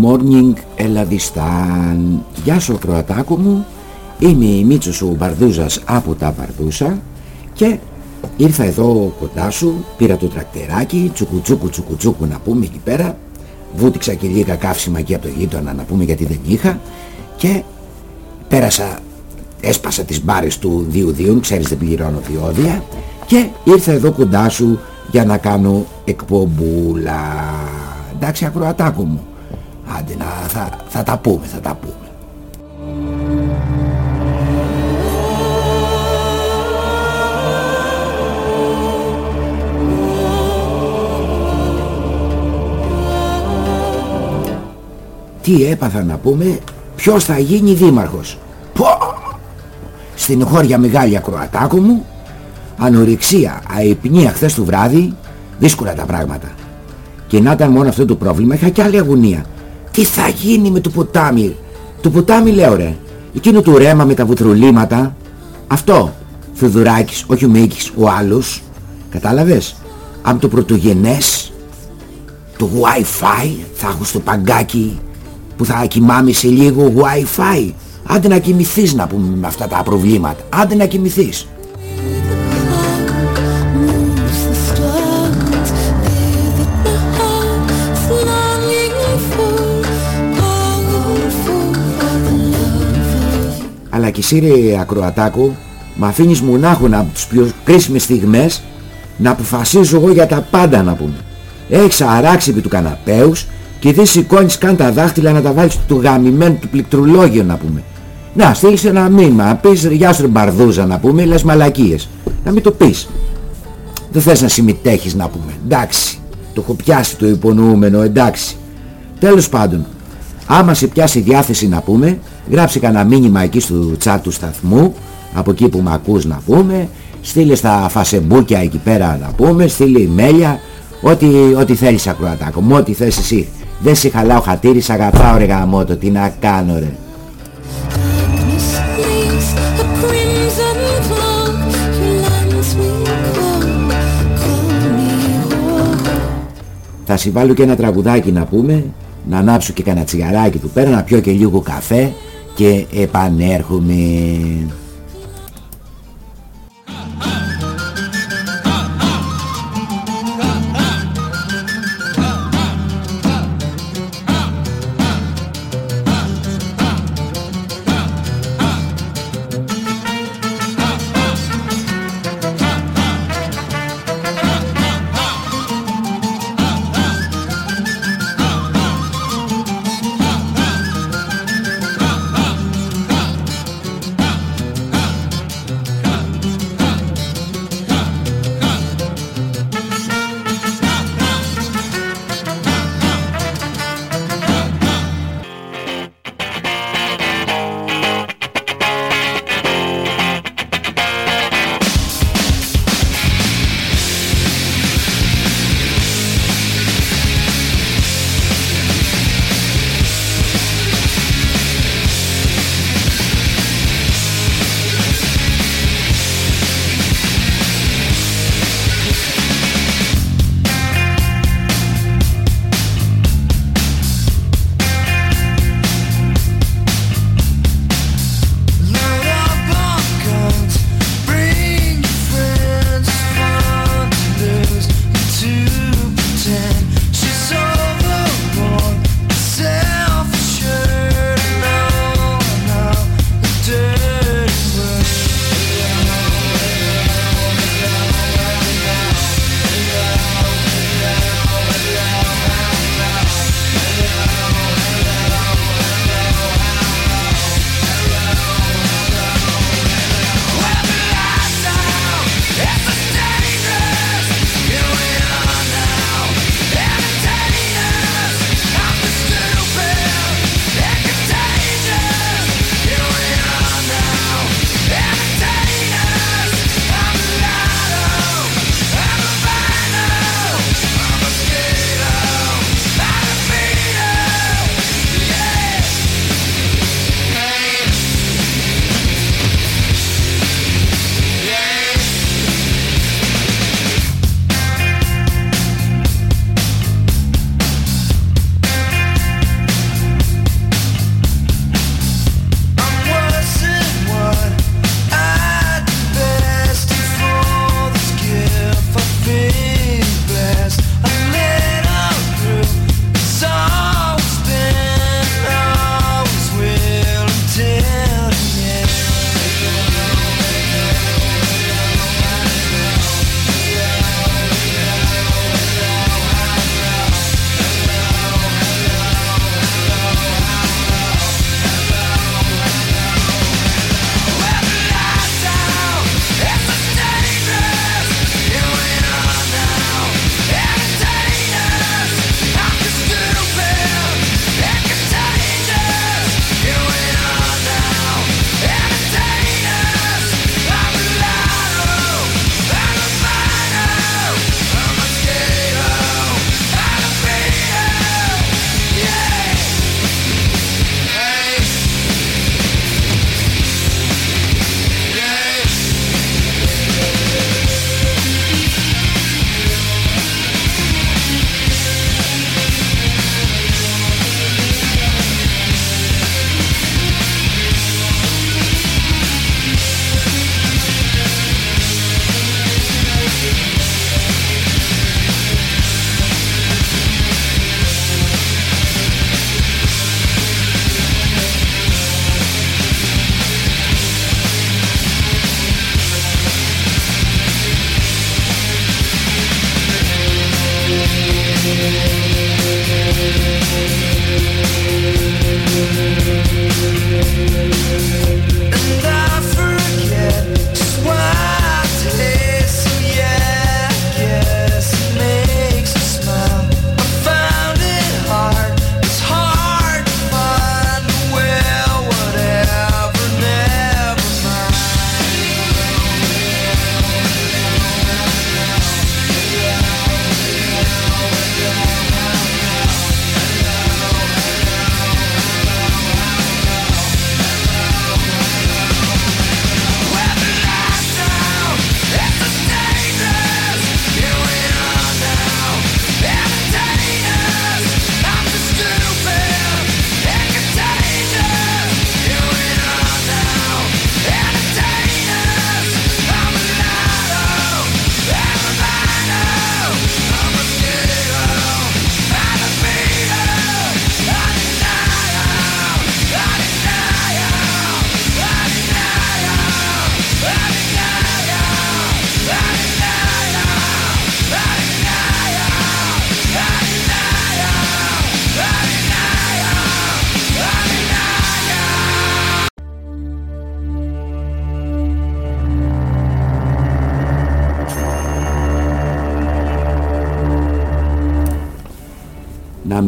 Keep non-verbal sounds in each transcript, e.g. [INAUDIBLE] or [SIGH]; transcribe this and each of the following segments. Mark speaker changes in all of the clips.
Speaker 1: Good morning Ελλαδιστάν Γεια σου Κροατάκο μου. Είμαι η Μίτσος ο Μπαρδούζας από τα Μπαρδούσα Και ήρθα εδώ κοντά σου Πήρα το τρακτεράκι Τσουκουτσούκου τσουκουτσούκου να πούμε εκεί πέρα. Βούτυξα και λίγα καύσιμα εκεί από το γείτονα να πούμε γιατί δεν είχα Και πέρασα Έσπασα τις μπάρες του διουδίων Ξέρεις δεν πληρώνω διόδια Και ήρθα εδώ κοντά σου για να κάνω εκπομπούλα. Εντάξει ακροατάκο μου. άντε να θα, θα τα πούμε θα τα πούμε τι έπαθα να πούμε ποιος θα γίνει δήμαρχος Πω! στην χώρια μεγάλη ακροατάκο μου ανορεξία, αϊπνία χθες του βράδυ δύσκολα τα πράγματα και να ήταν μόνο αυτό το πρόβλημα, είχα και άλλη αγωνία. Τι θα γίνει με το ποτάμι; Το ποτάμι λέω ρε. Εκείνο το ρέμα με τα βουθρολίματα. Αυτό. Θοδωράκης, όχι ο Μίκης, ο άλλος. Κατάλαβες; Από το πρωτογενές. Το Wi-Fi. Θα έχω στο παγκάκι που θα κοιμάμαι σε λίγο Wi-Fi. Άντε να κοιμηθείς να πούμε με αυτά τα προβλήματα. Άντε να κοιμηθείς. Αλλά και εσύ ρε ακροατάκο με αφήνεις μονάχο από τις πιο κρίσιμες στιγμές να αποφασίζω εγώ για τα πάντα να πούμε. Έχεις αράξει επί του καναπέους και δεν σηκώνεις καν τα δάχτυλα να τα βάλεις του γαμημένου του πληκτρολόγιο να πούμε. Να στείλεις ένα μήνυμα, να πεις γεια σου μπαρδούζα να πούμε, λες μαλακίες. Να μην το πεις. Δεν θες να συμμετέχεις να πούμε. Εντάξει, το έχω πιάσει το υπονοούμενο, εντάξει. Τέλος πάντων, άμα σε πιάσει διάθεση να πούμε, Γράψε κανένα μήνυμα εκεί στο chat του σταθμού από εκεί που με ακούς να πούμε στείλε στα φασεμπούκια εκεί πέρα να πούμε στείλε email ό,τι, ό,τι θέλεις ακροατάκο μου ό,τι θες εσύ. Δεν σε χαλάω χατήρι αγαπάω ρε γαμότο τι να κάνω ρε. Θα συμβάλλω και ένα τραγουδάκι να πούμε να ανάψω και κανένα τσιγαράκι του πέρα να πιω και λίγο καφέ και επανέρχομαι.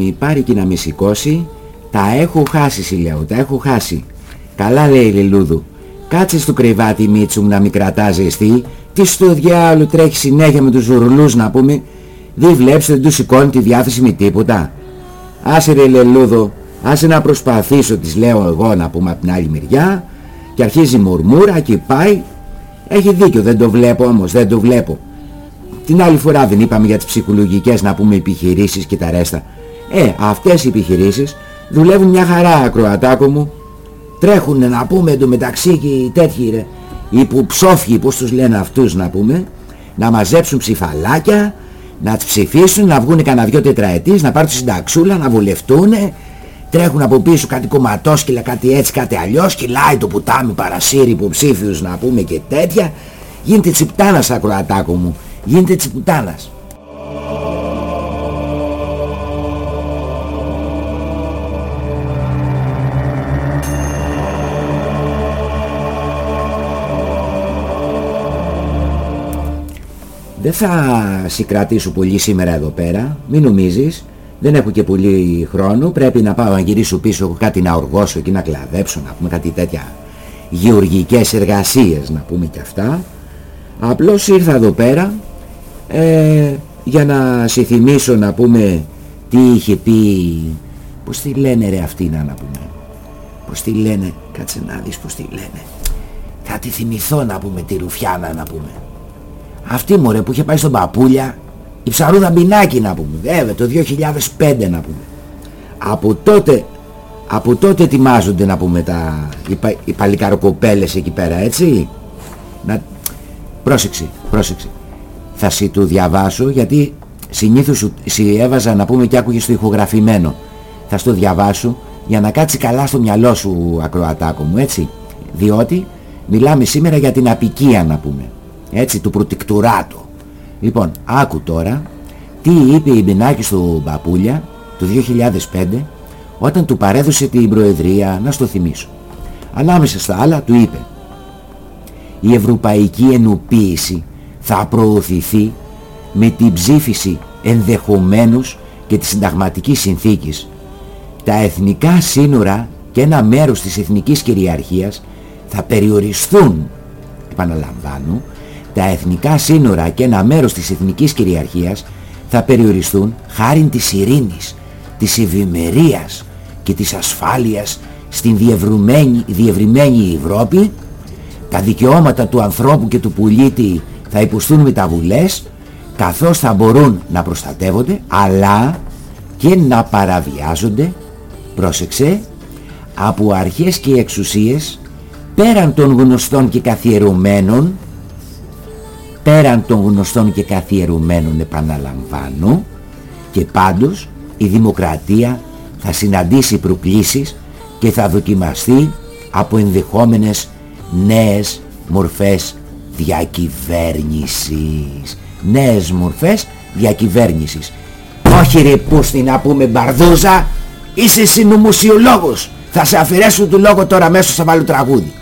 Speaker 1: Να με πάρει και να με σηκώσει. Τα έχω χάσει λέω, τα έχω χάσει. Καλά λέει η Λιλούδου. Κάτσε στο κρεβάτι Μίτσου να μην κρατά ζεστή τι στο διάλογο τρέχει συνέχεια με τους ζουρλούς να πούμε. Δεν βλέπεις δεν τους σηκώνει τη διάθεση με τίποτα. Άσε ρε Λελούδο άσε να προσπαθήσω της λέω εγώ να πούμε από την άλλη μεριά. Και αρχίζει μουρμούρα και πάει. Έχει δίκιο δεν το βλέπω όμως δεν το βλέπω. Την άλλη φορά δεν είπαμε για τις ψυχολογικές να πούμε επιχειρήσεις και τα ρέστα. Ε, αυτές οι επιχειρήσεις δουλεύουν μια χαρά ακροατάκο μου. Τρέχουν να πούμε εντωμεταξύ και οι τέτοιοι ρε, οι υποψόφιοι πως τους λένε αυτούς να πούμε, να μαζέψουν ψηφαλάκια, να τις ψηφίσουν, να βγουν κανένα δυο τετραετίες, να πάρουν τη συνταξούλα, να βουλευτούν, τρέχουν από πίσω κάτι κομματόσκυλα, κάτι έτσι, κάτι αλλιώς, κυλάει το πουτάμι παρασύρει υποψήφιους να πούμε και τέτοια. Γίνεται τσιπτάνας ακροατάκο μου γίνεται της Δεν θα συγκρατήσω πολύ σήμερα εδώ πέρα, μην νομίζεις. Δεν έχω και πολύ χρόνο, πρέπει να πάω να γυρίσω πίσω, έχω κάτι να οργώσω και να κλαδέψω, να πούμε κάτι τέτοια γεωργικές εργασίες, να πούμε και αυτά. Απλώς ήρθα εδώ πέρα ε, για να σε θυμίσω να πούμε τι είχε πει. Πως τη λένε ρε αυτή να, να πούμε. Πως τη λένε κάτσε να δεις πως τη λένε. Θα τη θυμηθώ να πούμε τη Ρουφιάνα να πούμε αυτή μωρέ που είχε πάει στον Παπούλια η ψαρούδα μπινάκι να πούμε βέβαια το 2005 να πούμε από τότε από τότε ετοιμάζονται να πούμε τα, οι, πα, οι παλικαροκοπέλες εκεί πέρα έτσι να, πρόσεξε πρόσεξε θα σου του διαβάσω γιατί συνήθως σου έβαζα να πούμε και άκουγες το ηχογραφημένο. Θα στο διαβάσω για να κάτσει καλά στο μυαλό σου ακροατάκο μου έτσι. Διότι μιλάμε σήμερα για την απικία να πούμε. Έτσι του προτικτουράτου. Λοιπόν άκου τώρα τι είπε η Μπινάκη στο Παπούλια το 2005 όταν του παρέδωσε την Προεδρία να στο θυμίσω. Ανάμεσα στα άλλα του είπε η Ευρωπαϊκή Ενοποίηση θα προωθηθεί με την ψήφιση ενδεχομένως και της συνταγματικής συνθήκης. Τα εθνικά σύνορα και ένα μέρος της εθνικής κυριαρχίας θα περιοριστούν, επαναλαμβάνω, τα εθνικά σύνορα και ένα μέρος της εθνικής κυριαρχίας θα περιοριστούν χάρη της ειρήνης, της ευημερίας και της ασφάλειας στην διευρυμένη Ευρώπη, τα δικαιώματα του ανθρώπου και του πολίτη θα υποστούν μεταβουλές καθώς θα μπορούν να προστατεύονται αλλά και να παραβιάζονται πρόσεξε από αρχές και εξουσίες πέραν των γνωστών και καθιερωμένων πέραν των γνωστών και καθιερωμένων επαναλαμβάνω και πάντως η δημοκρατία θα συναντήσει προκλήσεις και θα δοκιμαστεί από ενδεχόμενες νέες μορφές διακυβέρνησης. Νέες μορφές διακυβέρνησης. Όχι ρε πούστη να πούμε μπαρδούζα, είσαι συνομουσιολόγος. Θα σε αφηρέσουν του λόγο τώρα μέσω θα βάλω τραγούδι.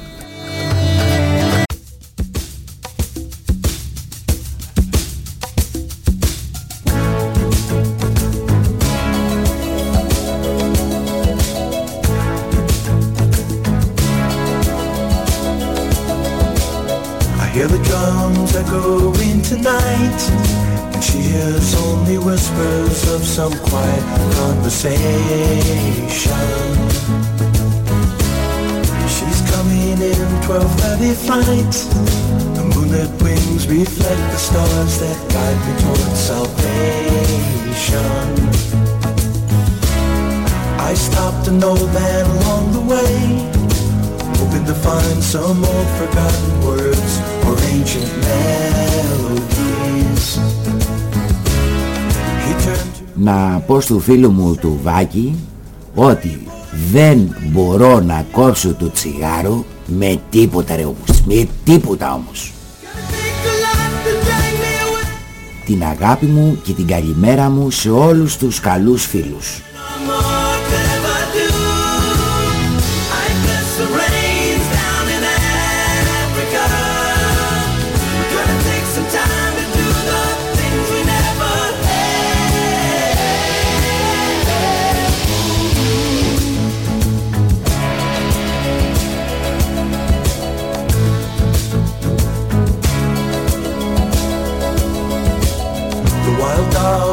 Speaker 1: Να πω στο φίλο μου του Βάκη ότι δεν μπορώ να κόψω το τσιγάρο με τίποτα ρε όμως, με τίποτα όμως. Την αγάπη μου και την καλημέρα μου σε όλους τους καλούς φίλους.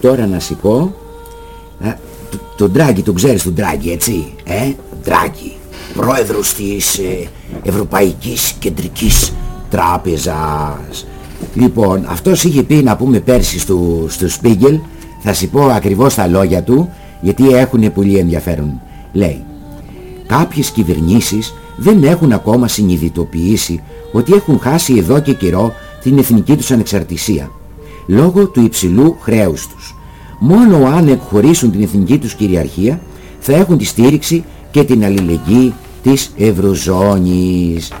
Speaker 1: Τώρα να σου πω α, το- Τον Ντράγκη τον ξέρεις τον Ντράγκη έτσι Ε Ντράγκη Πρόεδρος της ε, Ευρωπαϊκής Κεντρικής Τράπεζας. Λοιπόν αυτός είχε πει να πούμε πέρσι στο, στο Σπίγκελ Θα σου πω ακριβώς τα λόγια του Γιατί έχουν πολύ ενδιαφέρον. Λέει Κάποιες κυβερνήσεις δεν έχουν ακόμα συνειδητοποιήσει ότι έχουν χάσει εδώ και καιρό την εθνική τους ανεξαρτησία λόγω του υψηλού χρέους τους. Μόνο αν εκχωρήσουν την εθνική τους κυριαρχία θα έχουν τη στήριξη και την αλληλεγγύη της Ευρωζώνης.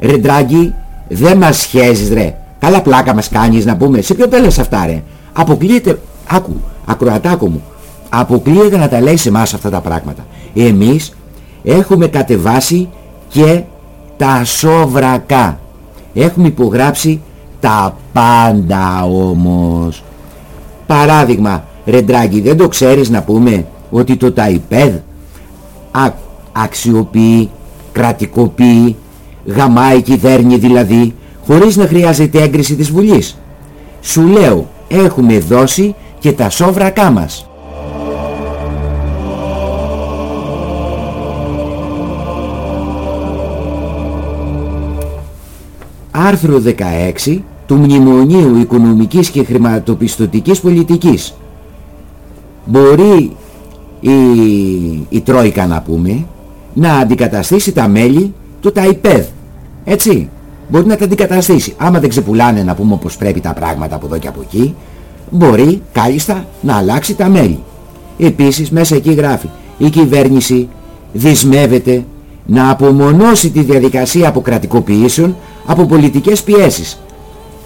Speaker 1: Ρε Ντράγκη, δεν μας σχέζεις ρε. Καλά πλάκα μας κάνεις να πούμε. Σε ποιο τέλος αυτά ρε. Αποκλείεται, άκου, ακροατάκο μου. Αποκλείεται να τα λέει σε εμάς αυτά τα πράγματα. Εμείς έχουμε κατεβάσει και τα σόβρακα. Έχουμε υπογράψει τα πάντα όμως. Παράδειγμα, ρε Ντράγκη, δεν το ξέρεις να πούμε ότι το ΤΑΙΠΕΔ α, αξιοποιεί, κρατικοποιεί, γαμάει κυβέρνη δηλαδή, χωρίς να χρειάζεται έγκριση της Βουλής. Σου λέω, έχουμε δώσει και τα σόβρακά μας. Άρθρο 16 του Μνημονίου Οικονομικής και Χρηματοπιστωτικής Πολιτικής. Μπορεί η, η Τρόικα να πούμε να αντικαταστήσει τα μέλη του ΤΑΙΠΕΔ. Έτσι. Μπορεί να τα αντικαταστήσει. Άμα δεν ξεπουλάνε να πούμε όπως πρέπει τα πράγματα από εδώ και από εκεί, μπορεί κάλλιστα να αλλάξει τα μέλη. Επίσης μέσα εκεί γράφει η κυβέρνηση δυσμεύεται να απομονώσει τη διαδικασία αποκρατικοποιήσεων από πολιτικές πιέσεις.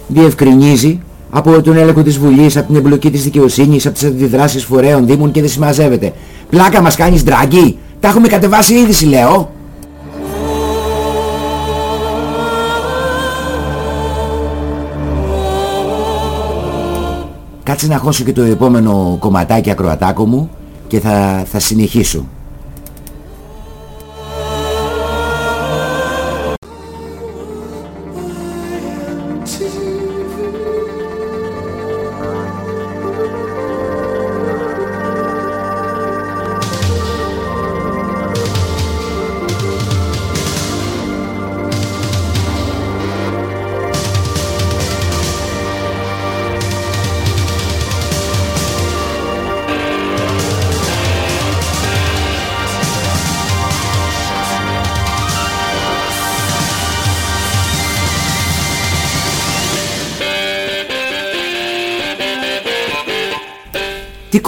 Speaker 1: Διευκρινίζει από τον έλεγχο της Βουλής, από την εμπλοκή της δικαιοσύνης, από τις αντιδράσεις φορέων, δήμων και δεν συμμαζεύεται. Πλάκα μας κάνεις ντράγκη. Τα έχουμε κατεβάσει είδηση λέω. Κάτσε να χώσω και το επόμενο κομματάκι ακροατάκο μου και θα, θα συνεχίσω.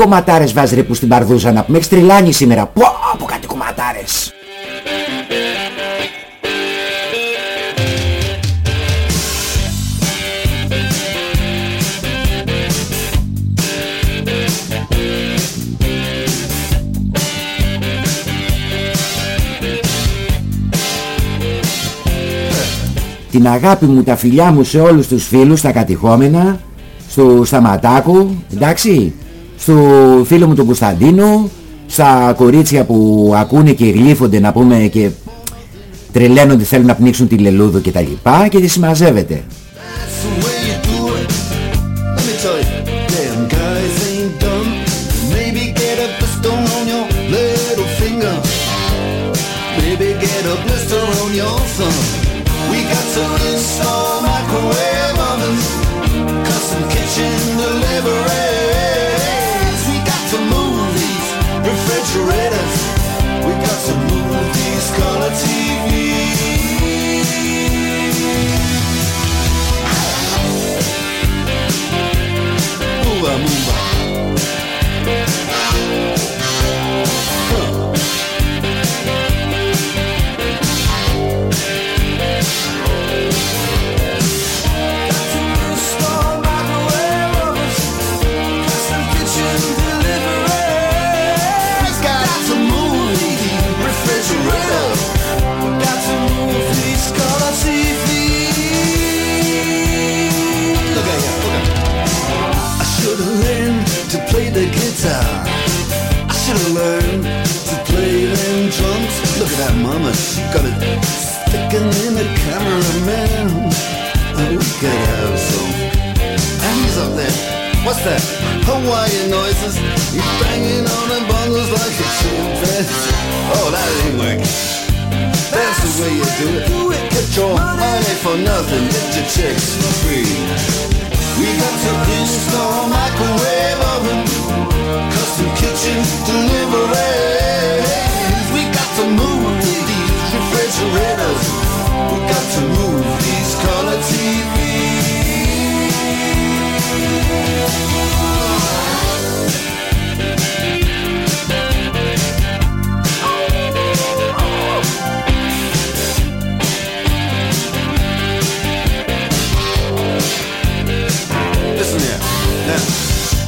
Speaker 1: Κομματάρες βάζεις ρε που στην παρδούζα να πούμε. Έχεις τριλάνει σήμερα. Πω, από κάτι κομματάρες. Την αγάπη μου, τα φιλιά μου σε όλους τους φίλους, τα κατηχόμενα, στο Σταματάκου, εντάξει, στο φίλο μου τον Κωνσταντίνο, στα κορίτσια που ακούνε και γλύφονται να πούμε και τρελαίνονται θέλουν να πνίξουν τη λελούδο και τα λοιπά και τη συμμαζεύεται.
Speaker 2: That? Hawaiian noises. He's banging on the bongos like a chimpanzee. Oh, that ain't working. That's the way you do it. Get your money for nothing, get your chicks for free. We got to install microwave oven, custom kitchen deliveries. We got to move these refrigerators.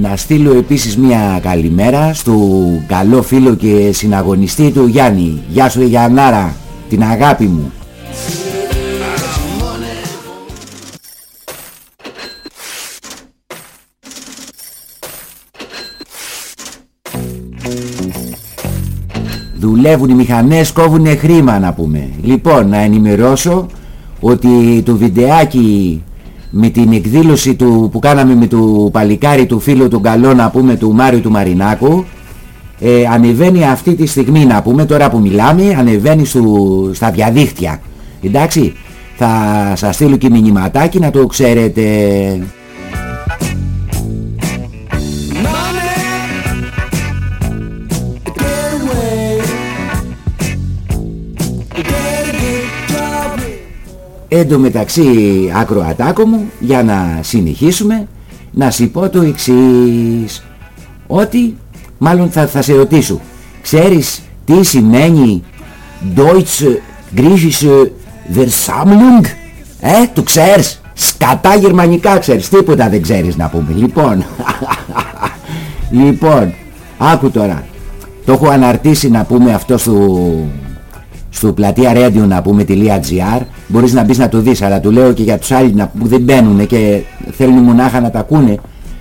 Speaker 1: Να στείλω επίσης μια καλημέρα στο καλό φίλο και συναγωνιστή του Γιάννη. Γεια σου Γιαννάρα, την αγάπη μου. Δουλεύουν οι μηχανές, κόβουν χρήμα να πούμε. Λοιπόν, να ενημερώσω ότι το βιντεάκι με την εκδήλωση του, που κάναμε με το παλικάρι του φίλου του καλό να πούμε του Μάριου του Μαρινάκου ε, ανεβαίνει αυτή τη στιγμή να πούμε τώρα που μιλάμε ανεβαίνει στο, στα διαδίκτυα εντάξει θα σας στείλω και μηνυματάκι να το ξέρετε Εν τω μεταξύ ακροατάκο μου για να συνεχίσουμε να σου πω το εξής. Ότι μάλλον θα, θα σε ρωτήσω ξέρεις τι σημαίνει Deutsche Griechische Versammlung; Ε το ξέρεις; Σκατά γερμανικά ξέρεις τίποτα δεν ξέρεις να πούμε. Λοιπόν [LAUGHS] λοιπόν άκου τώρα. Το έχω αναρτήσει να πούμε αυτό στο στο πλατεία radio να πούμε .gr μπορείς να μπεις να το δεις αλλά του λέω και για τους άλλους να- που δεν μπαίνουν και θέλουν μονάχα να τα ακούνε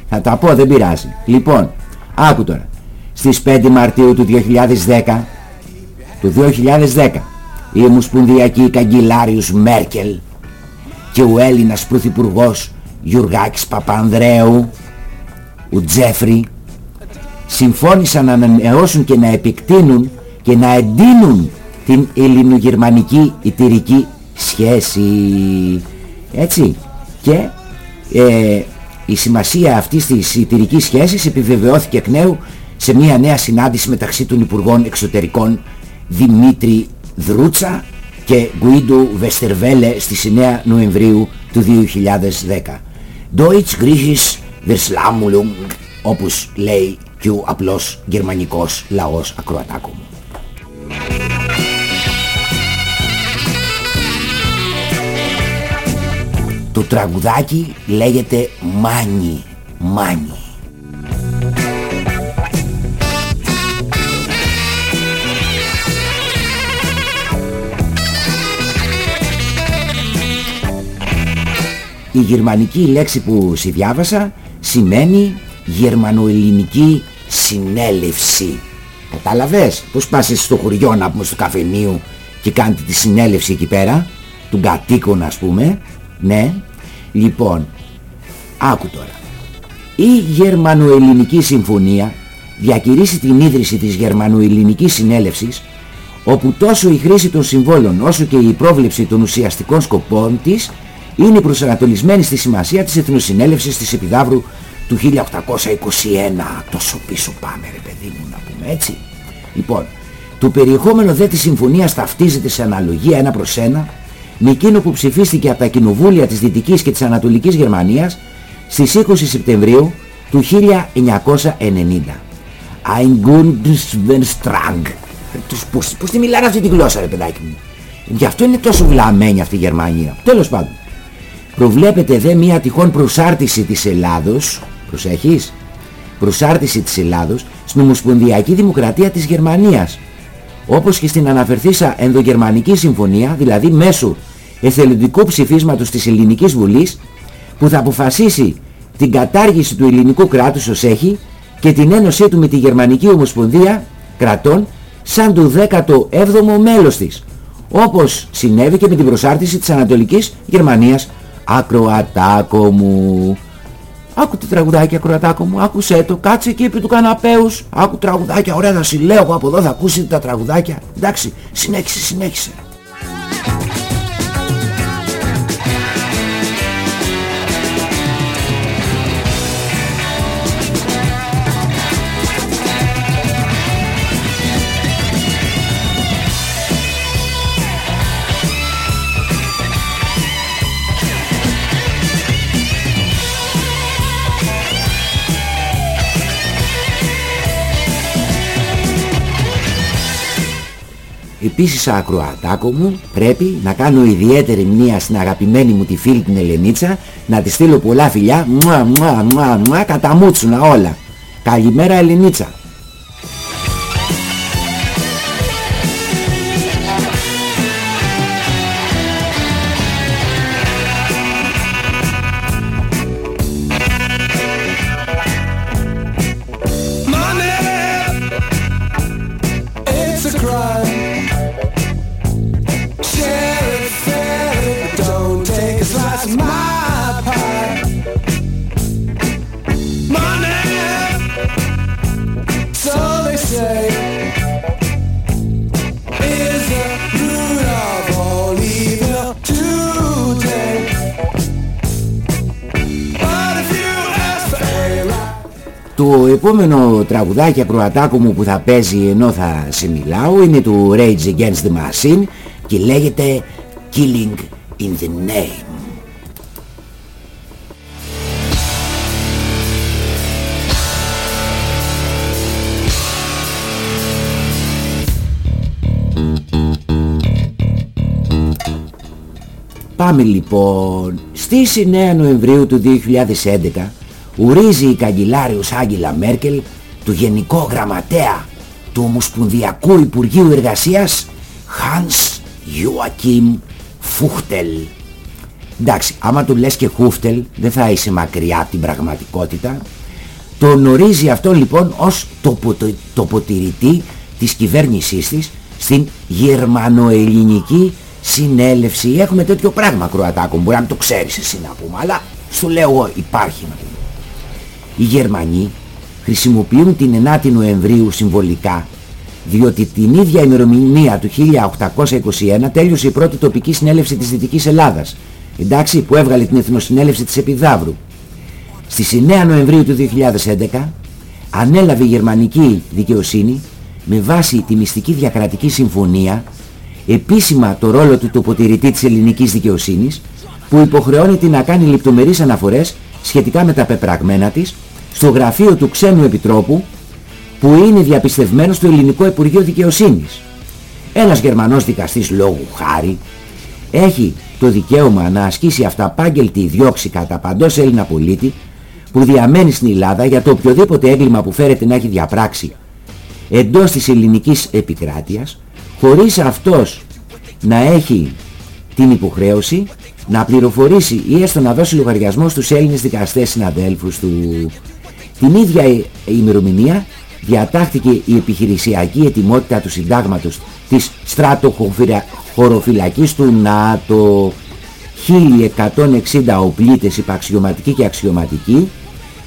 Speaker 1: θα τα πω δεν πειράζει. Λοιπόν άκου τώρα. Στις 5 Μαρτίου του 2010 του 2010 η Ομοσπονδιακή Καγκελάριος Μέρκελ και ο Έλληνας Πρωθυπουργός Γιουργάκης Παπανδρέου ο Τζέφρι συμφώνησαν να ανανεώσουν και να επεκτείνουν και να εντείνουν την ελληνογερμανική ιτηρική σχέση. Έτσι. Και ε, η σημασία αυτής της ιτηρικής σχέσης επιβεβαιώθηκε εκ νέου σε μια νέα συνάντηση μεταξύ των Υπουργών Εξωτερικών Δημήτρη Δρούτσα και Γκουίντου Βεστερβέλε στις 9 Νοεμβρίου του 2010. Deutsch Griechisch Verslammlung όπως λέει και ο απλός γερμανικός λαός ακροατάκο μου. Τραγουδάκι λέγεται Μάνι, Μάνι. Η γερμανική λέξη που διάβασα σημαίνει γερμανοελληνική συνέλευση. Κατάλαβες πως πας στο χωριό να πούμε στο καφενείο και κάνετε τη συνέλευση εκεί πέρα, του κατοίκων ας πούμε, ναι. Λοιπόν, άκου τώρα. Η Γερμανοελληνική Συμφωνία διακηρύσει την ίδρυση της Γερμανοελληνικής Συνέλευσης όπου τόσο η χρήση των συμβόλων όσο και η πρόβλεψη των ουσιαστικών σκοπών της είναι προσανατολισμένη στη σημασία της Εθνοσυνέλευσης της Επιδαύρου του 1821. Τόσο πίσω πάμε ρε παιδί μου να πούμε έτσι. Λοιπόν, το περιεχόμενο δε της συμφωνίας ταυτίζεται σε αναλογία ένα προς ένα με εκείνο που ψηφίστηκε από τα κοινοβούλια της Δυτικής και της Ανατολικής Γερμανίας στις 20 Σεπτεμβρίου του 1990. Ein Bundesvertrag. Τους- Πώς, πώς τη μιλάνε αυτή τη γλώσσα ρε παιδάκι μου; Γι' αυτό είναι τόσο βλαμμένη αυτή η Γερμανία. Τέλος πάντων. Προβλέπεται δε μια τυχόν προσάρτηση της Ελλάδος, προσέχεις, προσάρτηση της Ελλάδος στην Ομοσπονδιακή Δημοκρατία της Γερμανίας, όπως και στην αναφερθήσα ενδογερμανική συμφωνία, δηλαδή μέσω εθελοντικού ψηφίσματος της Ελληνικής Βουλής, που θα αποφασίσει την κατάργηση του ελληνικού κράτους ως έχει και την ένωσή του με τη Γερμανική Ομοσπονδία κρατών σαν το 17ο μέλος της, όπως συνέβη και με την προσάρτηση της Ανατολικής Γερμανίας. Ακροατάκο μου. Άκου τι τραγουδάκι ακροατάκο μου, άκουσέ το, κάτσε εκεί επί του καναπέους, άκου τραγουδάκια, ωραία θα συλλέω εγώ από εδώ θα ακούσει τα τραγουδάκια. Εντάξει, συνέχισε, συνέχισε. Επίσης ακροατάκο μου πρέπει να κάνω ιδιαίτερη μνήα στην αγαπημένη μου τη φίλη την Ελενίτσα να της στείλω πολλά φιλιά μουα μουα μουα μουα καταμούτσουνα όλα. Καλημέρα Ελενίτσα. Το επόμενο τραγουδάκι ακροατάκο μου που θα παίζει ενώ θα σε μιλάω είναι του Rage Against the Machine και λέγεται Killing in the Name. Πάμε λοιπόν. Στις 9 Νοεμβρίου του 2011 ουρίζει η καγκελάριος Άγγελα Μέρκελ του Γενικό Γραμματέα του Ομοσπονδιακού Υπουργείου Εργασίας Hans Joachim Fuchtel. Εντάξει, άμα του λες και Χούφτελ δεν θα είσαι μακριά από την πραγματικότητα. Τον ορίζει αυτό λοιπόν ως τοποτο- τοποτηρητή της κυβέρνησής της στην Γερμανοελληνική Συνέλευση. Έχουμε τέτοιο πράγμα Κροατάκο, μπορεί να μην το ξέρεις εσύ να πούμε, αλλά σου λέω εγώ υπάρχει να πούμε. Οι Γερμανοί χρησιμοποιούν την 9η Νοεμβρίου συμβολικά διότι την ίδια ημερομηνία του 1821 τέλειωσε η πρώτη τοπική συνέλευση της Δυτικής Ελλάδας, εντάξει, που έβγαλε την Εθνοσυνέλευση της Επιδαύρου. Στις 9 Νοεμβρίου του 2011 ανέλαβε η γερμανική δικαιοσύνη με βάση τη μυστική διακρατική συμφωνία επίσημα το ρόλο του τοποτηρητή της ελληνικής δικαιοσύνης που υποχρεώνεται να κάνει λεπτομερείς αναφορές σχετικά με τα πεπραγμένα της στο γραφείο του ξένου επιτρόπου που είναι διαπιστευμένο στο Ελληνικό Υπουργείο Δικαιοσύνης. Ένας Γερμανός δικαστής λόγου χάρη έχει το δικαίωμα να ασκήσει αυταπάγγελτη διώξη κατά παντός Έλληνα πολίτη που διαμένει στην Ελλάδα για το οποιοδήποτε έγκλημα που φέρεται να έχει διαπράξει εντός της ελληνικής επικράτειας χωρίς αυτός να έχει την υποχρέωση να πληροφορήσει ή έστω να δώσει λογαριασμό στους Έλληνες δικαστές συναδέλφους του. Την ίδια ημερομηνία διατάχθηκε η επιχειρησιακή ετοιμότητα του συντάγματος της στράτοχωροφυλακής του ΝΑΤΟ 1160 οπλίτες υπαξιωματικοί και αξιωματικοί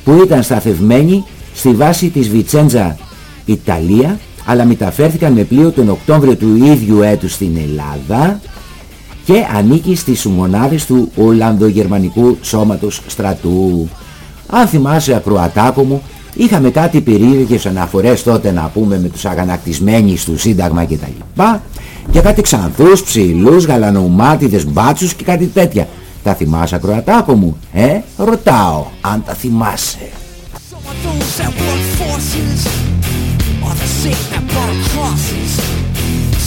Speaker 1: που ήταν σταθευμένοι στη βάση της Βιτσέντζα Ιταλία αλλά μεταφέρθηκαν με πλοίο τον Οκτώβριο του ίδιου έτους στην Ελλάδα και ανήκει στις μονάδες του Ολλανδογερμανικού Σώματος Στρατού. Αν θυμάσαι ακροατάκο μου, είχαμε κάτι περίεργες αναφορές τότε να πούμε με τους αγανακτισμένους του Σύνταγμα και τα λοιπά για κάτι ξανθούς, ψηλούς, γαλανουμάτιδες, μπάτσους και κάτι τέτοια. Τα θυμάσαι ακροατάκο μου, ε; Ρωτάω αν τα θυμάσαι.
Speaker 3: Some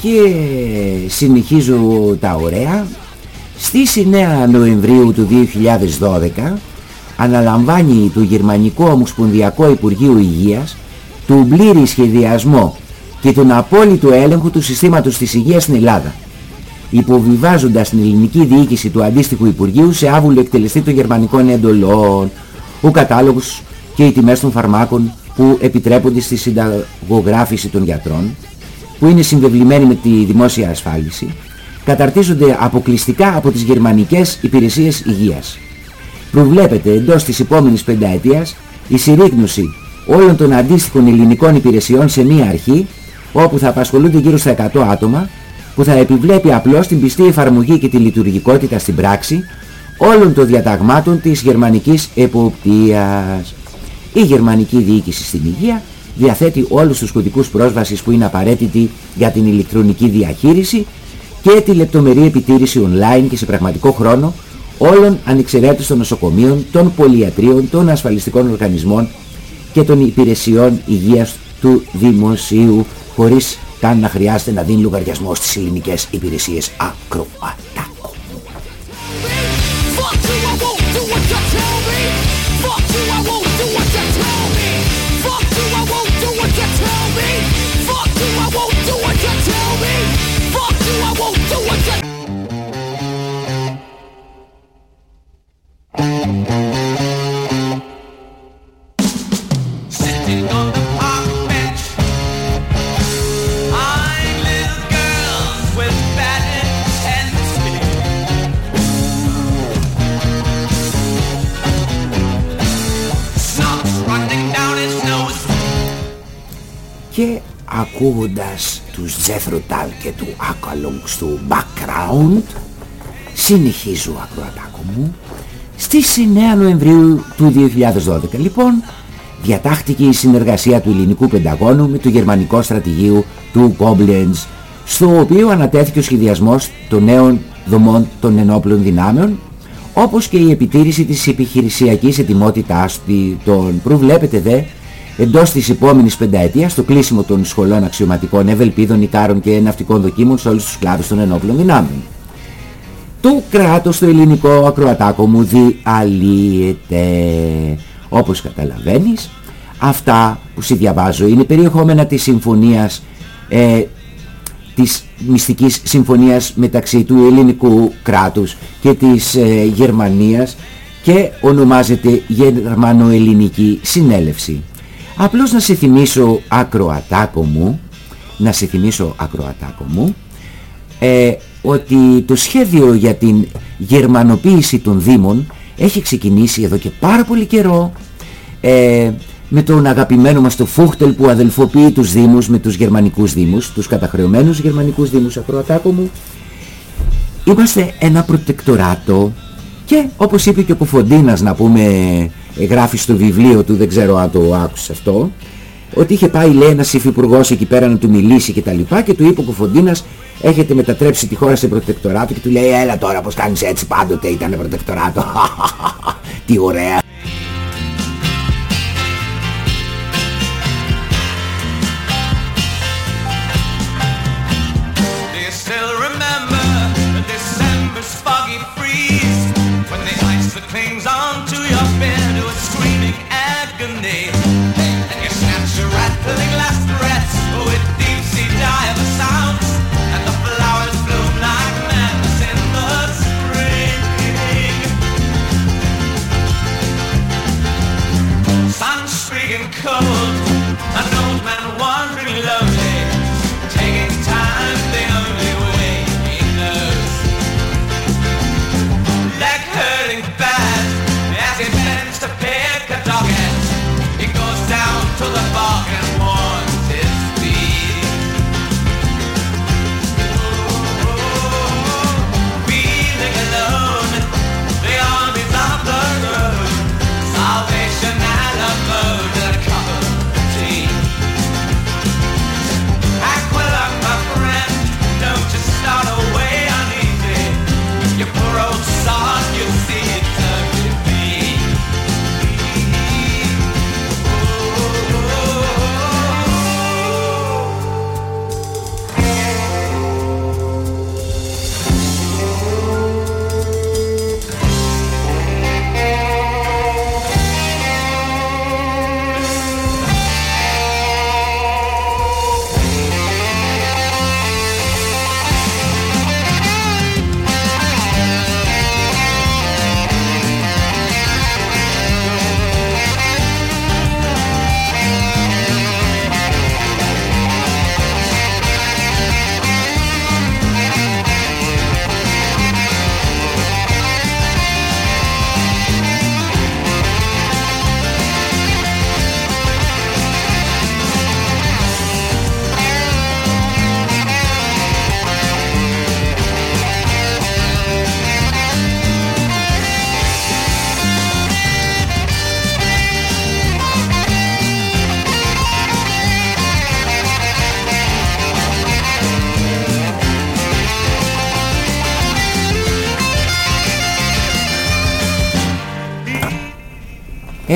Speaker 1: Και συνεχίζω τα ωραία. Στις 9 Νοεμβρίου του 2012 Αναλαμβάνει το Γερμανικό Ομοσπονδιακό Υπουργείο Υγείας Του πλήρη σχεδιασμό και τον απόλυτο έλεγχο του συστήματος της υγείας στην Ελλάδα υποβιβάζοντας την ελληνική διοίκηση του αντίστοιχου Υπουργείου σε άβουλο εκτελεστή των γερμανικών εντολών ο κατάλογος και οι τιμές των φαρμάκων που επιτρέπονται στη συνταγογράφηση των γιατρών που είναι συμβεβλημένοι με τη δημόσια ασφάλιση καταρτίζονται αποκλειστικά από τις γερμανικές υπηρεσίες υγείας. Προβλέπεται εντός της επόμενης πενταετίας η συρρήγνωση όλων των αντίστοιχων ελληνικών υπηρεσιών σε μία αρχή όπου θα απασχολούνται γύρω στα 100 άτομα που θα επιβλέπει απλώς την πιστή εφαρμογή και τη λειτουργικότητα στην πράξη όλων των διαταγμάτων της γερμανικής εποπτείας. Η γερμανική διοίκηση στην υγεία διαθέτει όλους τους κωδικούς πρόσβασης που είναι απαραίτητοι για την ηλεκτρονική διαχείριση και τη λεπτομερή επιτήρηση online και σε πραγματικό χρόνο όλων ανεξαιρέτως των νοσοκομείων, των πολυιατρίων, των ασφαλιστικών οργανισμών και των υπηρεσιών υγείας του δημοσίου χωρίς καν να χρειάζεται να δίνει λογαριασμό στις ελληνικές υπηρεσίες ακροατάκου. Ακούγοντας τους Jethro Tull και του Aqualung στο background συνεχίζω ακροατάκο μου στις 9 Νοεμβρίου του 2012 λοιπόν διατάχθηκε η συνεργασία του ελληνικού πενταγώνου με το γερμανικό στρατηγείο του Koblenz στο οποίο ανατέθηκε ο σχεδιασμός των νέων δομών των ενόπλων δυνάμεων όπως και η επιτήρηση της επιχειρησιακής ετοιμότητάς των προβλέπεται δε εντός της επόμενης πενταετίας το κλείσιμο των σχολών αξιωματικών ευελπίδων, ικάρων και ναυτικών δοκίμων σε όλους τους κλάδους των ενόπλων δυνάμεων. το κράτος το ελληνικό ακροατάκο μου διαλύεται. Όπως καταλαβαίνεις, αυτά που σου διαβάζω είναι περιεχόμενα της συμφωνίας ε, της μυστικής συμφωνίας μεταξύ του ελληνικού κράτους και της ε, Γερμανίας και ονομάζεται Γερμανοελληνική Συνέλευση. Απλώς να σε θυμίσω ακροατάκο μου, να σε θυμίσω ακροατάκο μου, ε, ότι το σχέδιο για την γερμανοποίηση των Δήμων έχει ξεκινήσει εδώ και πάρα πολύ καιρό ε, με τον αγαπημένο μας το Φούχτελ που αδελφοποιεί τους Δήμους με τους γερμανικούς Δήμους, τους καταχρεωμένους γερμανικούς Δήμους ακροατάκο μου. Είμαστε ένα προτεκτοράτο και όπως είπε και ο Κουφοντίνας να πούμε ε, γράφει στο βιβλίο του, δεν ξέρω αν το άκουσες αυτό, ότι είχε πάει λέει ένας υφυπουργός εκεί πέρα να του μιλήσει και τα λοιπά και του είπε ο Κουφοντίνας έχετε μετατρέψει τη χώρα σε προτεκτοράτο και του λέει έλα τώρα πως κάνεις έτσι πάντοτε ήταν προτεκτοράτο [LAUGHS] τι ωραία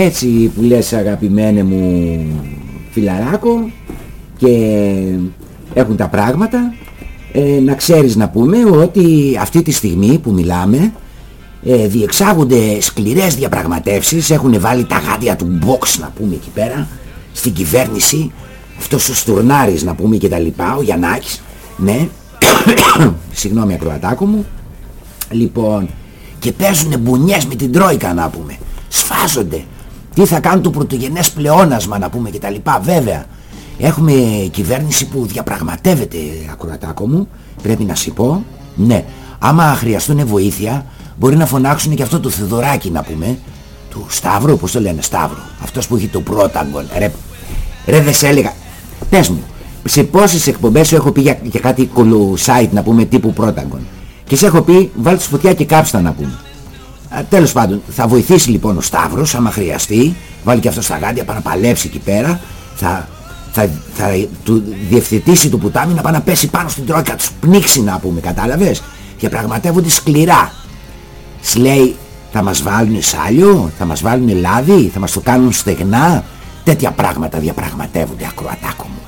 Speaker 1: Έτσι που λες αγαπημένε μου φιλαράκο και έχουν τα πράγματα ε, να ξέρεις να πούμε ότι αυτή τη στιγμή που μιλάμε ε, διεξάγονται σκληρές διαπραγματεύσεις έχουν βάλει τα γάντια του box να πούμε εκεί πέρα στην κυβέρνηση αυτός ο Στουρνάρης να πούμε και τα λοιπά ο Γιαννάκης ναι. [COUGHS] Συγγνώμη ακροατάκο μου. Λοιπόν και παίζουν μπουνιές με την Τρόικα να πούμε. Σφάζονται τι θα κάνουν το πρωτογενές πλεόνασμα να πούμε και τα λοιπά. Βέβαια έχουμε κυβέρνηση που διαπραγματεύεται ακροατάκο μου πρέπει να σου πω. Ναι άμα χρειαστούν βοήθεια μπορεί να φωνάξουν και αυτό το Θεοδωράκι να πούμε. Του Σταύρου πως το λένε Σταύρο αυτός που έχει το πρόταγκον ρε, ρε δεν σε έλεγα. Πες μου σε πόσες εκπομπές σου έχω πει για, για κάτι κολοσάιτ να πούμε τύπου πρόταγκον και σε έχω πει βάλτε φωτιά και κάψτα να πούμε. Α, τέλος πάντων, θα βοηθήσει λοιπόν ο Σταύρος άμα χρειαστεί, βάλει και αυτό στα γάντια, πάει να παλέψει εκεί πέρα, θα, θα, θα του διευθετήσει το πουτάμι να πάει να πέσει πάνω στην τρόικα, τους πνίξει να πούμε, κατάλαβες, και πραγματεύονται σκληρά. Σ λέει, θα μας βάλουν σάλιο, θα μας βάλουν λάδι, θα μας το κάνουν στεγνά, τέτοια πράγματα διαπραγματεύονται ακροατάκο μου.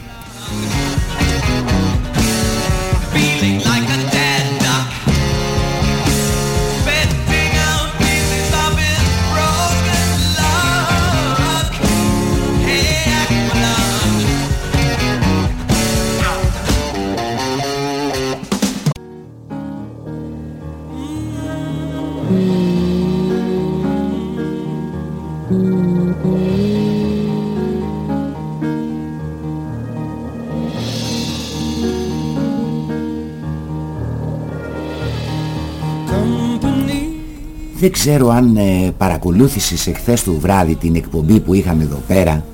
Speaker 1: Δεν ξέρω αν ε, παρακολούθησες εχθές του βράδυ την εκπομπή που είχαμε εδώ πέρα.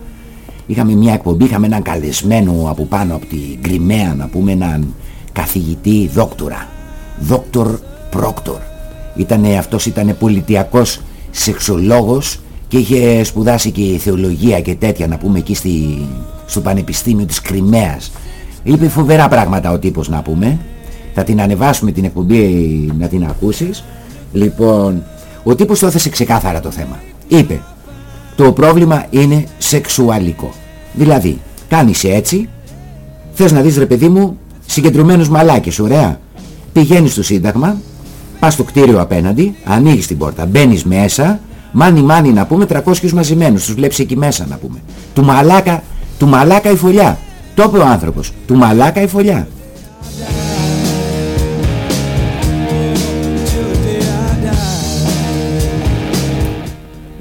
Speaker 1: Είχαμε μια εκπομπή, είχαμε έναν καλεσμένο από πάνω από την Κρυμαία να πούμε έναν καθηγητή δόκτορα. Δόκτορ Πρόκτορ. Ήτανε, αυτός ήταν πολιτιακός σεξολόγος και είχε σπουδάσει και θεολογία και τέτοια να πούμε εκεί στη, στο Πανεπιστήμιο της Κρυμαίας. Είπε φοβερά πράγματα ο τύπος να πούμε. Θα την ανεβάσουμε την εκπομπή να την ακούσεις. Λοιπόν, ο τύπος το έθεσε ξεκάθαρα το θέμα. Είπε, το πρόβλημα είναι σεξουαλικό. Δηλαδή, κάνεις έτσι, θες να δεις ρε παιδί μου συγκεντρωμένους μαλάκες, ωραία. Πηγαίνεις στο Σύνταγμα, πας στο κτίριο απέναντι, ανοίγεις την πόρτα, μπαίνεις μέσα, μάνι μάνι να πούμε 300 μαζεμένους, τους βλέπεις εκεί μέσα να πούμε. Του μαλάκα, του μαλάκα η φωλιά. Το είπε ο άνθρωπος, του μαλάκα η φωλιά.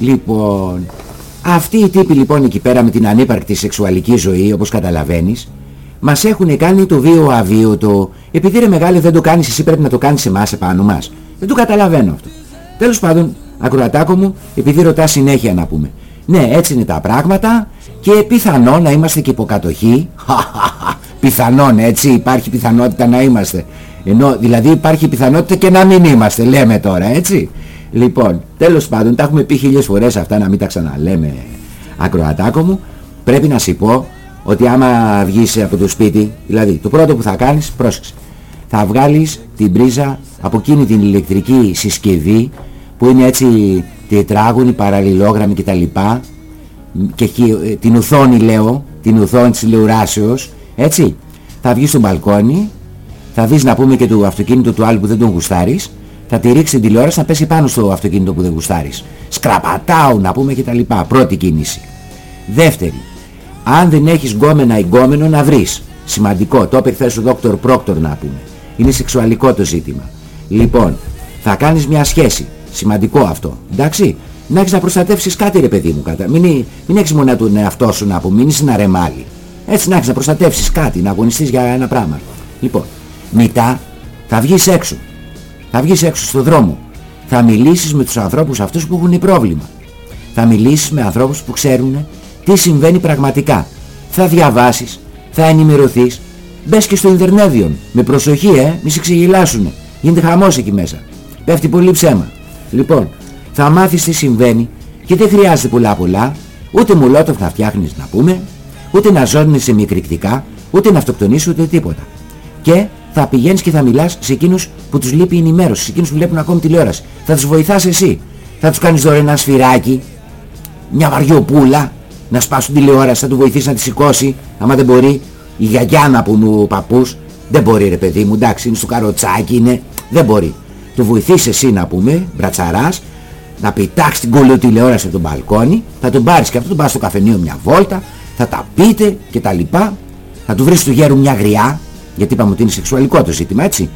Speaker 1: Λοιπόν, αυτοί οι τύποι λοιπόν εκεί πέρα με την ανύπαρκτη σεξουαλική ζωή, όπως καταλαβαίνεις, μας έχουν κάνει το βίο αβίωτο. Επειδή ρε μεγάλε δεν το κάνεις εσύ πρέπει να το κάνεις εμάς επάνω μας. Δεν το καταλαβαίνω αυτό. Τέλος πάντων, ακροατάκο μου, επειδή ρωτάς συνέχεια να πούμε. Ναι, έτσι είναι τα πράγματα και πιθανό να είμαστε και υποκατοχή. [LAUGHS] Πιθανόν, έτσι, υπάρχει πιθανότητα να είμαστε. Ενώ, δηλαδή υπάρχει πιθανότητα και να μην είμαστε, λέμε τώρα, έτσι. Λοιπόν, τέλος πάντων, τα έχουμε πει χίλιες φορές αυτά να μην τα ξαναλέμε ακροατάκο μου. Πρέπει να σου πω ότι άμα βγεις από το σπίτι, δηλαδή το πρώτο που θα κάνεις, πρόσεξε, θα βγάλεις την πρίζα από εκείνη την ηλεκτρική συσκευή που είναι έτσι τετράγωνη, παραλληλόγραμμη κτλ. Και εκεί, ε, την οθόνη λέω, την οθόνη της τηλεοράσεως, έτσι. Θα βγεις στο μπαλκόνι, θα δεις να πούμε και το αυτοκίνητο του άλλου που δεν τον γουστάρεις, θα τη ρίξει την τηλεόραση να πέσει πάνω στο αυτοκίνητο που δεν γουστάρεις. Σκραπατάω να πούμε και τα λοιπά. Πρώτη κίνηση. Δεύτερη, αν δεν έχεις γκόμενα ή γκόμενο να βρεις. Σημαντικό, το είπε χθες ο Δόκτωρ Πρόκτορ να πούμε. Είναι σεξουαλικό το ζήτημα. Λοιπόν, θα κάνεις μια σχέση. Σημαντικό αυτό. Εντάξει. Να έχεις να προστατεύσεις κάτι ρε παιδί μου. Κατα... Μην, μην έχεις μόνο τον εαυτό σου να απομείνεις ένα ρεμάλι. Έτσι να έχεις να προστατεύσεις κάτι, να αγωνιστείς για ένα πράγμα. Λοιπόν, μετά θα βγεις έξω. Θα βγεις έξω στον δρόμο. Θα μιλήσεις με τους ανθρώπους αυτούς που έχουν πρόβλημα. Θα μιλήσεις με ανθρώπους που ξέρουν τι συμβαίνει πραγματικά. Θα διαβάσεις, θα ενημερωθείς. Μπες και στο Ιντερνέδιον. Με προσοχή, ε, μη σε ξεγελάσουνε. Γίνεται χαμός εκεί μέσα. Πέφτει πολύ ψέμα. Λοιπόν, θα μάθεις τι συμβαίνει και δεν χρειάζεται πολλά πολλά. Ούτε μουλότοφ να φτιάχνεις να πούμε, ούτε να ζώνεις σε μικρυκτικά, ούτε να αυτοκτονήσεις ούτε τίποτα. Και θα πηγαίνεις και θα μιλάς σε εκείνους που τους λείπει η ενημέρωση, σε εκείνους που βλέπουν ακόμη τηλεόραση. Θα τους βοηθάς εσύ. Θα τους κάνεις δωρεάν ένα σφυράκι, μια βαριοπούλα, να σπάσουν τηλεόραση, θα τους βοηθήσει να τη σηκώσει, άμα δεν μπορεί. Η γιαγιά να πούμε ο παππούς, δεν μπορεί ρε παιδί μου, εντάξει είναι στο καροτσάκι, είναι, δεν μπορεί. Του βοηθήσει εσύ να πούμε, μπρατσαράς, να πετάξεις την κολοτηλεόραση από τον μπαλκόνι, θα τον πάρεις και αυτό, τον πάρεις στο καφενείο μια βόλτα, θα τα πείτε και τα λοιπά, θα του βρεις του γέρου μια γριά, γιατί είπαμε ότι είναι σεξουαλικό το ζήτημα, έτσι.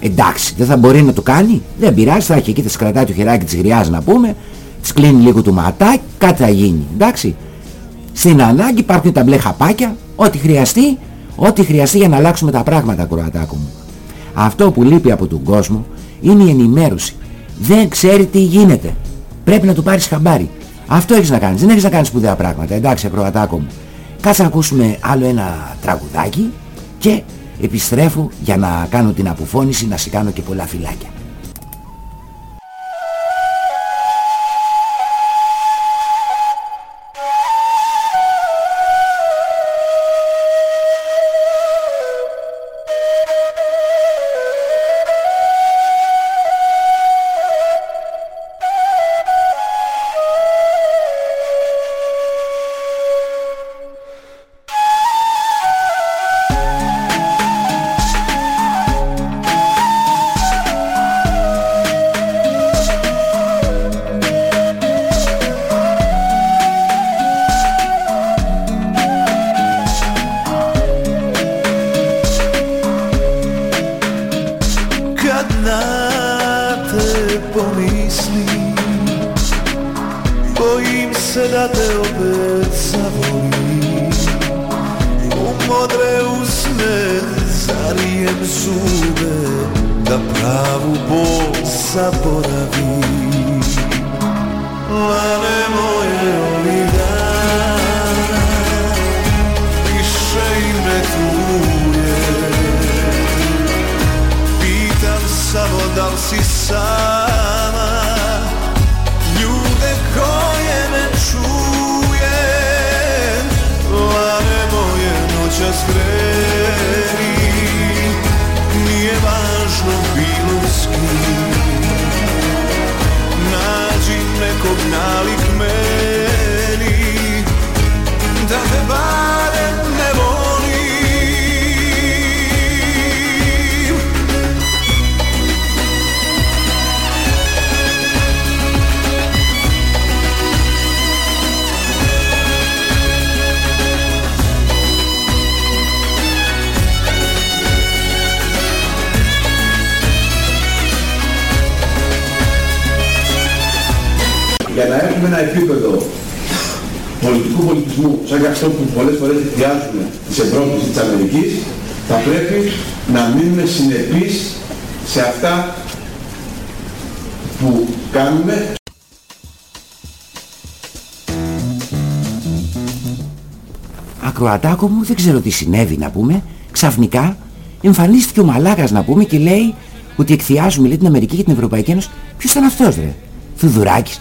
Speaker 1: Εντάξει, δεν θα μπορεί να το κάνει, δεν πειράζει, θα έχει εκεί, θα σκρατάει το χεράκι της γριάς να πούμε, της κλείνει λίγο το ματάκι, κάτι θα γίνει, εντάξει. Στην ανάγκη υπάρχουν τα μπλε χαπάκια, ό,τι χρειαστεί, ό,τι χρειαστεί για να αλλάξουμε τα πράγματα, κοροατάκο μου. Αυτό που λείπει από τον κόσμο είναι η ενημέρωση. Δεν ξέρει τι γίνεται. Πρέπει να του πάρεις χαμπάρι. Αυτό έχεις να κάνεις. Δεν έχεις να κάνεις σπουδαία πράγματα. Εντάξει, ακροατάκο μου. Κάτσε να ακούσουμε άλλο ένα τραγουδάκι και επιστρέφω για να κάνω την αποφώνηση να σηκάνω και πολλά φυλάκια.
Speaker 2: se sabe.
Speaker 4: Για να έχουμε ένα επίπεδο πολιτικού πολιτισμού σαν και αυτό που πολλές φορές εστιάζουμε της Ευρώπης και της Αμερικής θα πρέπει να μείνουμε συνεπείς σε αυτά που κάνουμε
Speaker 1: Ακροατάκο μου, δεν ξέρω τι συνέβη να πούμε. Ξαφνικά εμφανίστηκε ο Μαλάκας να πούμε και λέει ότι εκθιάζουμε λέει, την Αμερική και την Ευρωπαϊκή Ένωση. Ποιος ήταν αυτός ρε, Θουδουράκης.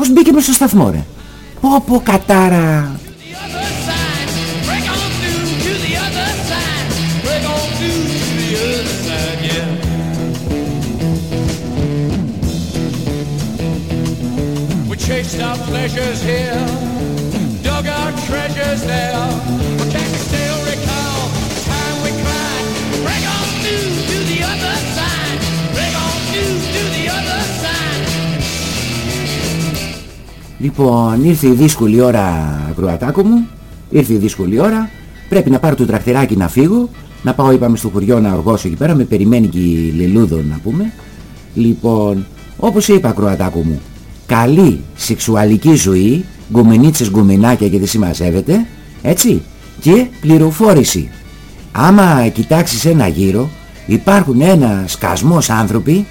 Speaker 1: Πώς μπήκε μέσα στο σταθμό ρε. Πω πω κατάρα.
Speaker 3: the other side. Break on through to the other side. Break on through to the other side, yeah. We chased our pleasures here, dug our treasures there.
Speaker 1: Λοιπόν, ήρθε η δύσκολη ώρα, ακροατάκο μου. Ήρθε η δύσκολη ώρα. Πρέπει να πάρω το τρακτεράκι να φύγω. Να πάω, είπαμε, στο χωριό να οργώσω εκεί πέρα. Με περιμένει και η Λελούδο να πούμε. Λοιπόν, όπως είπα, ακροατάκο μου, καλή σεξουαλική ζωή, γκομενίτσες, γκομενάκια και δεν συμμαζεύεται, έτσι, και πληροφόρηση. Άμα κοιτάξεις ένα γύρο, υπάρχουν ένα σκασμός άνθρωποι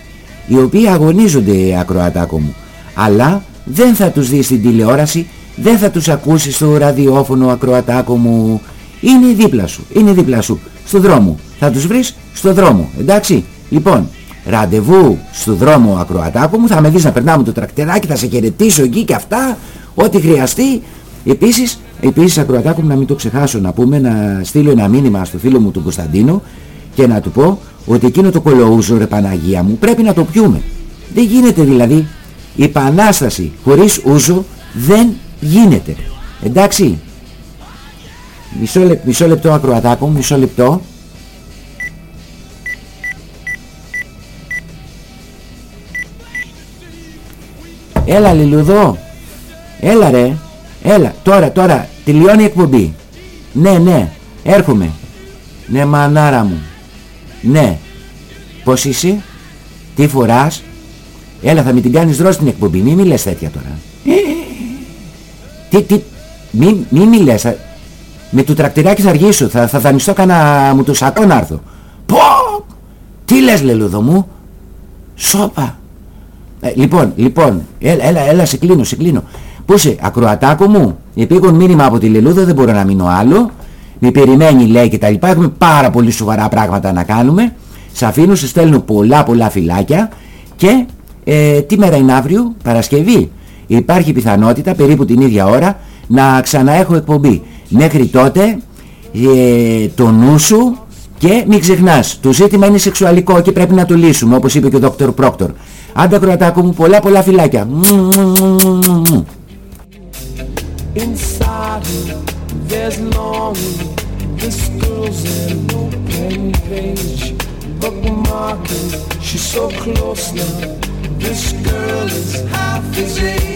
Speaker 1: οι οποίοι αγωνίζονται ακροατάκο μου. Αλλά δεν θα τους δεις στην τηλεόραση, δεν θα τους ακούσεις στο ραδιόφωνο ακροατάκο μου. Είναι δίπλα σου, είναι δίπλα σου, στο δρόμο. Θα τους βρεις στο δρόμο, εντάξει. Λοιπόν, ραντεβού στο δρόμο ακροατάκο μου, θα με δεις να περνάμε το τρακτεράκι, θα σε χαιρετήσω εκεί και αυτά, ό,τι χρειαστεί. Επίσης, επίσης ακροατάκο μου να μην το ξεχάσω να πούμε, να στείλω ένα μήνυμα στο φίλο μου τον Κωνσταντίνο και να του πω ότι εκείνο το κολοούζο ρε Παναγία μου πρέπει να το πιούμε. Δεν γίνεται δηλαδή. Η Επανάσταση χωρίς ούζο δεν γίνεται. Εντάξει. Μισό, λεπ- μισό λεπτό ακροατάκο μου, μισό λεπτό. Έλα Λιλουδό. Έλα ρε. Έλα. Τώρα, τώρα. Τελειώνει η εκπομπή. Ναι, ναι. Έρχομαι. Ναι μανάρα μου. Ναι. Πώς είσαι; Τι φοράς; Έλα θα με την κάνεις δρόση την εκπομπή. Μη μιλες τέτοια τώρα. Τι, τι. Μη, μη μιλες. θα- Με το τρακτηράκι θα αργήσω. Θα, θα δανειστώ κανένα μου το σακό να έρθω. Πω. Τι λες λελούδο μου; Σόπα. Ε, λοιπόν, λοιπόν, έλα, έλα, έλα, σε κλείνω, σε κλείνω. Πού είσαι, ακροατάκο μου, επίγον μήνυμα από τη Λελούδα, δεν μπορώ να μείνω άλλο. Με περιμένει, λέει και τα λοιπά. Έχουμε πάρα πολύ σοβαρά πράγματα να κάνουμε. Σε αφήνω, σε στέλνω πολλά πολλά φυλάκια. Και ε, τι μέρα είναι αύριο, Παρασκευή. Υπάρχει πιθανότητα, περίπου την ίδια ώρα, να ξαναέχω εκπομπή. Μέχρι τότε, ε, το νου σου και μην ξεχνάς, το ζήτημα είναι σεξουαλικό και πρέπει να το λύσουμε, όπως είπε και ο Δόκτωρ Πρόκτορ. Άντα κροατάκο μου, πολλά πολλά φυλάκια. Μου, μου, μου, μου, μου, μου.
Speaker 5: Inside her, there's longing. This girl's an open page, bookmarking. She's so close now. This girl is half his age.